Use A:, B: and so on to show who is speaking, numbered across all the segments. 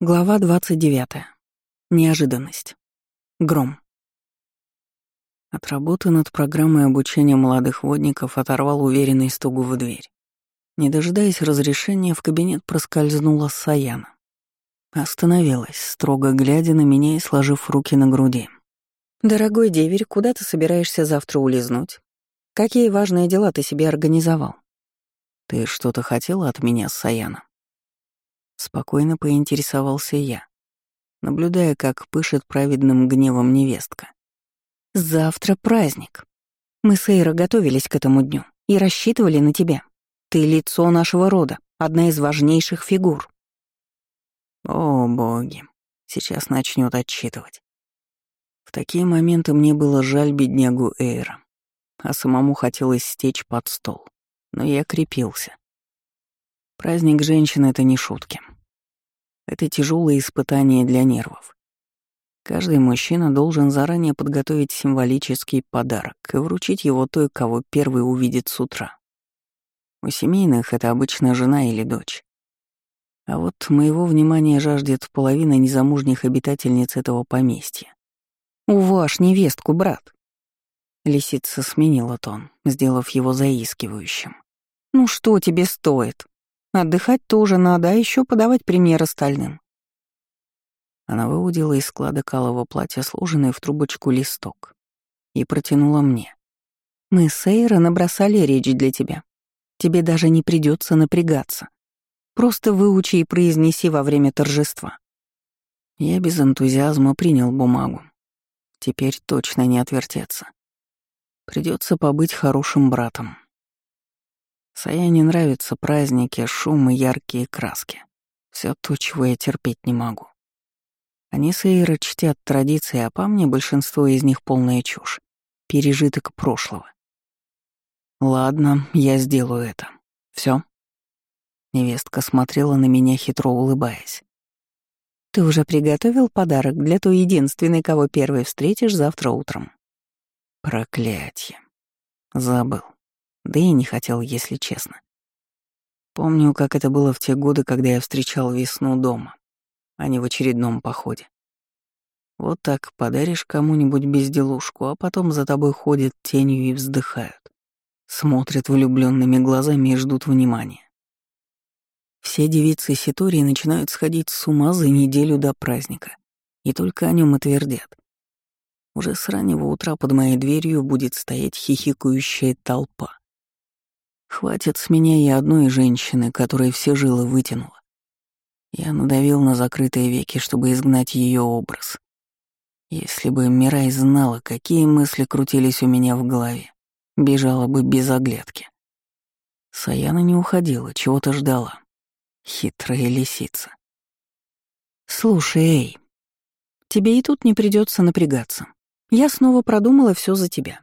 A: Глава 29. Неожиданность. Гром. От работы над программой обучения молодых водников оторвал уверенный стугу в дверь. Не дожидаясь разрешения, в кабинет проскользнула Саяна. Остановилась, строго глядя на меня и сложив руки на груди. «Дорогой деверь, куда ты собираешься завтра улизнуть? Какие важные дела ты себе организовал?» «Ты что-то хотела от меня, Саяна?» Спокойно поинтересовался я, наблюдая, как пышет праведным гневом невестка. «Завтра праздник. Мы с Эйро готовились к этому дню и рассчитывали на тебя. Ты лицо нашего рода, одна из важнейших фигур». О, боги, сейчас начнет отчитывать. В такие моменты мне было жаль беднягу Эйра, а самому хотелось стечь под стол. Но я крепился. Праздник женщин — это не шутки. Это тяжелое испытание для нервов. Каждый мужчина должен заранее подготовить символический подарок и вручить его той, кого первый увидит с утра. У семейных это обычно жена или дочь. А вот моего внимания жаждет половина незамужних обитательниц этого поместья. «Уваж невестку, брат!» Лисица сменила тон, сделав его заискивающим. «Ну что тебе стоит? Отдыхать тоже надо, а еще подавать пример остальным. Она выудила из склада калого платья сложенный в трубочку листок и протянула мне. «Мы с Эйра набросали речь для тебя. Тебе даже не придется напрягаться. Просто выучи и произнеси во время торжества». Я без энтузиазма принял бумагу. Теперь точно не отвертеться. Придется побыть хорошим братом. Саяне нравятся праздники, шум и яркие краски. Все то, чего я терпеть не могу. Они с Эйро чтят традиции, а по мне большинство из них полная чушь. Пережиток прошлого. Ладно, я сделаю это. Все. Невестка смотрела на меня, хитро улыбаясь. «Ты уже приготовил подарок для той единственной, кого первой встретишь завтра утром?» Проклятье. Забыл. Да и не хотел, если честно. Помню, как это было в те годы, когда я встречал весну дома, а не в очередном походе. Вот так подаришь кому-нибудь безделушку, а потом за тобой ходят тенью и вздыхают. Смотрят влюбленными глазами и ждут внимания. Все девицы Ситории начинают сходить с ума за неделю до праздника, и только о нем и твердят. Уже с раннего утра под моей дверью будет стоять хихикающая толпа. Хватит с меня и одной женщины, которая все жилы вытянула. Я надавил на закрытые веки, чтобы изгнать ее образ. Если бы Мирай знала, какие мысли крутились у меня в голове, бежала бы без оглядки. Саяна не уходила, чего-то ждала. Хитрая лисица. «Слушай, Эй, тебе и тут не придется напрягаться. Я снова продумала все за тебя.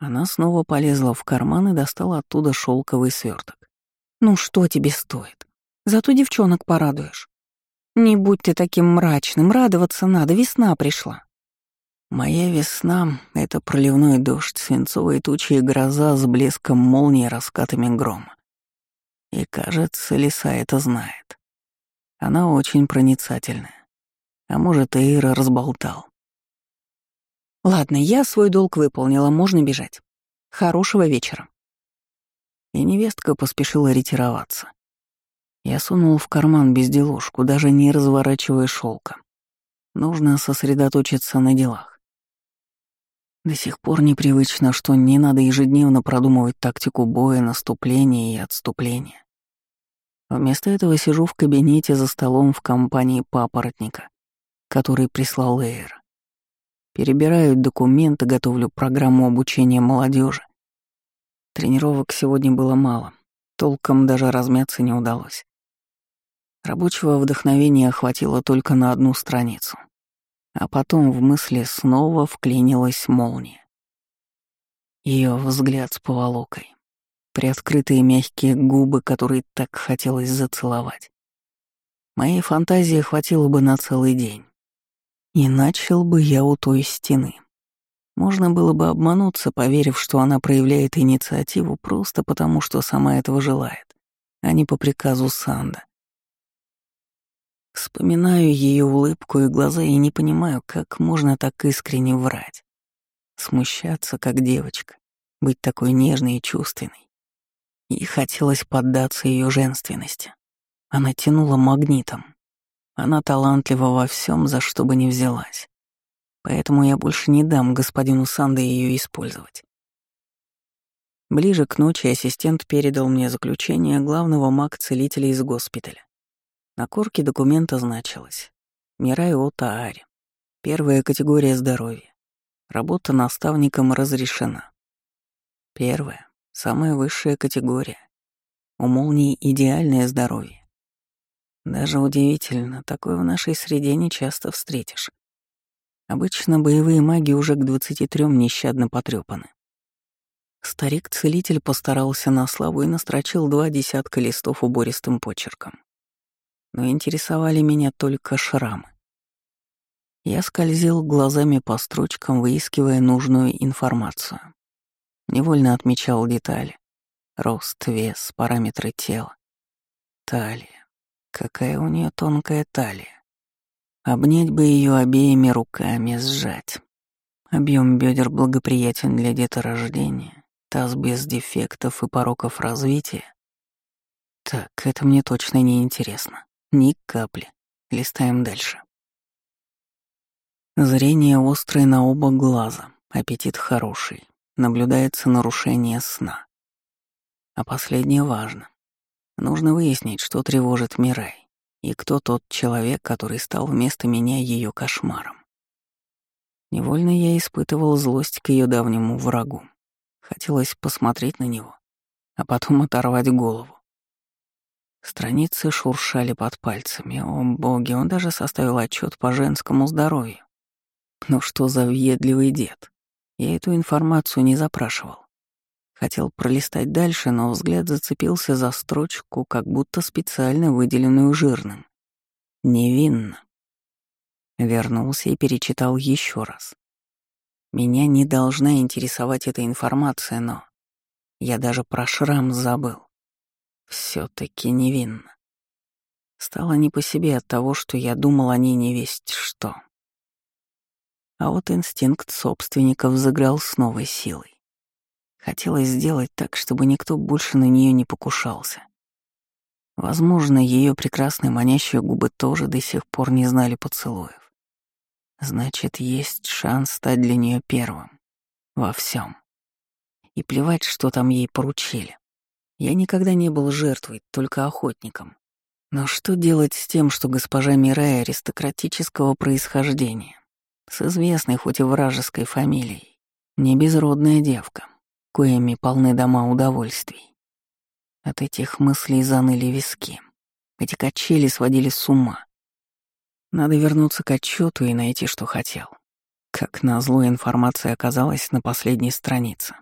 A: Она снова полезла в карман и достала оттуда шелковый сверток. «Ну что тебе стоит? Зато девчонок порадуешь. Не будь ты таким мрачным, радоваться надо, весна пришла». Моя весна — это проливной дождь, свинцовые тучи и гроза с блеском молнии и раскатами грома. И, кажется, лиса это знает. Она очень проницательная. А может, Эйра разболтал. Ладно, я свой долг выполнила, можно бежать. Хорошего вечера. И невестка поспешила ретироваться. Я сунул в карман безделушку, даже не разворачивая шелка. Нужно сосредоточиться на делах. До сих пор непривычно, что не надо ежедневно продумывать тактику боя, наступления и отступления. Вместо этого сижу в кабинете за столом в компании папоротника, который прислал Эйр. Перебираю документы, готовлю программу обучения молодежи. Тренировок сегодня было мало, толком даже размяться не удалось. Рабочего вдохновения хватило только на одну страницу. А потом в мысли снова вклинилась молния. Ее взгляд с поволокой, приоткрытые мягкие губы, которые так хотелось зацеловать. Моей фантазии хватило бы на целый день. И начал бы я у той стены. Можно было бы обмануться, поверив, что она проявляет инициативу просто потому, что сама этого желает, а не по приказу Санда. Вспоминаю ее улыбку и глаза и не понимаю, как можно так искренне врать. Смущаться, как девочка, быть такой нежной и чувственной. И хотелось поддаться ее женственности. Она тянула магнитом. Она талантлива во всем, за что бы ни взялась. Поэтому я больше не дам господину Санде ее использовать. Ближе к ночи ассистент передал мне заключение главного маг-целителя из госпиталя. На корке документа значилось «Мирай Отаари. Первая категория здоровья. Работа наставником разрешена. Первая, самая высшая категория. У молнии идеальное здоровье. Даже удивительно, такое в нашей среде не часто встретишь. Обычно боевые маги уже к 23 нещадно потрепаны. Старик-целитель постарался на славу и настрочил два десятка листов убористым почерком. Но интересовали меня только шрамы. Я скользил глазами по строчкам, выискивая нужную информацию. Невольно отмечал детали. Рост, вес, параметры тела. Талия. Какая у нее тонкая талия. Обнять бы ее обеими руками, сжать. Объем бедер благоприятен для деторождения, таз без дефектов и пороков развития. Так, это мне точно не интересно. Ни капли. Листаем дальше. Зрение острое на оба глаза, аппетит хороший, наблюдается нарушение сна. А последнее важно. Нужно выяснить, что тревожит Мирай, и кто тот человек, который стал вместо меня ее кошмаром. Невольно я испытывал злость к ее давнему врагу. Хотелось посмотреть на него, а потом оторвать голову. Страницы шуршали под пальцами. О боги, он даже составил отчет по женскому здоровью. Ну что за въедливый дед? Я эту информацию не запрашивал. Хотел пролистать дальше, но взгляд зацепился за строчку, как будто специально выделенную жирным. Невинно. Вернулся и перечитал еще раз. Меня не должна интересовать эта информация, но я даже про шрам забыл. все таки невинно. Стало не по себе от того, что я думал о ней не весть что. А вот инстинкт собственника взыграл с новой силой. Хотелось сделать так, чтобы никто больше на нее не покушался. Возможно, ее прекрасные манящие губы тоже до сих пор не знали поцелуев. Значит, есть шанс стать для нее первым. Во всем. И плевать, что там ей поручили. Я никогда не был жертвой, только охотником. Но что делать с тем, что госпожа Мирай аристократического происхождения? с известной хоть и вражеской фамилией, не безродная девка, коими полны дома удовольствий. От этих мыслей заныли виски. Эти качели сводили с ума. Надо вернуться к отчету и найти, что хотел. Как назло, информация оказалась на последней странице.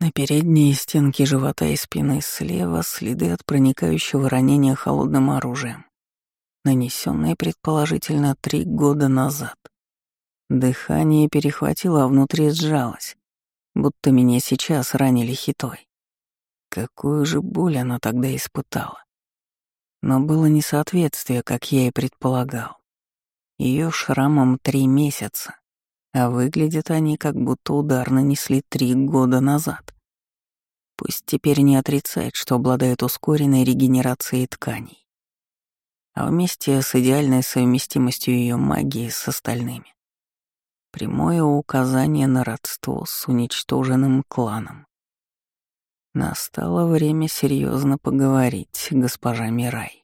A: На передней стенке живота и спины слева следы от проникающего ранения холодным оружием нанесенное предположительно три года назад. Дыхание перехватило, а внутри сжалось, будто меня сейчас ранили хитой. Какую же боль она тогда испытала. Но было несоответствие, как я и предполагал. Ее шрамом три месяца, а выглядят они, как будто удар нанесли три года назад. Пусть теперь не отрицает, что обладает ускоренной регенерацией тканей а вместе с идеальной совместимостью ее магии с остальными. Прямое указание на родство с уничтоженным кланом. Настало время серьезно поговорить, госпожа Мирай.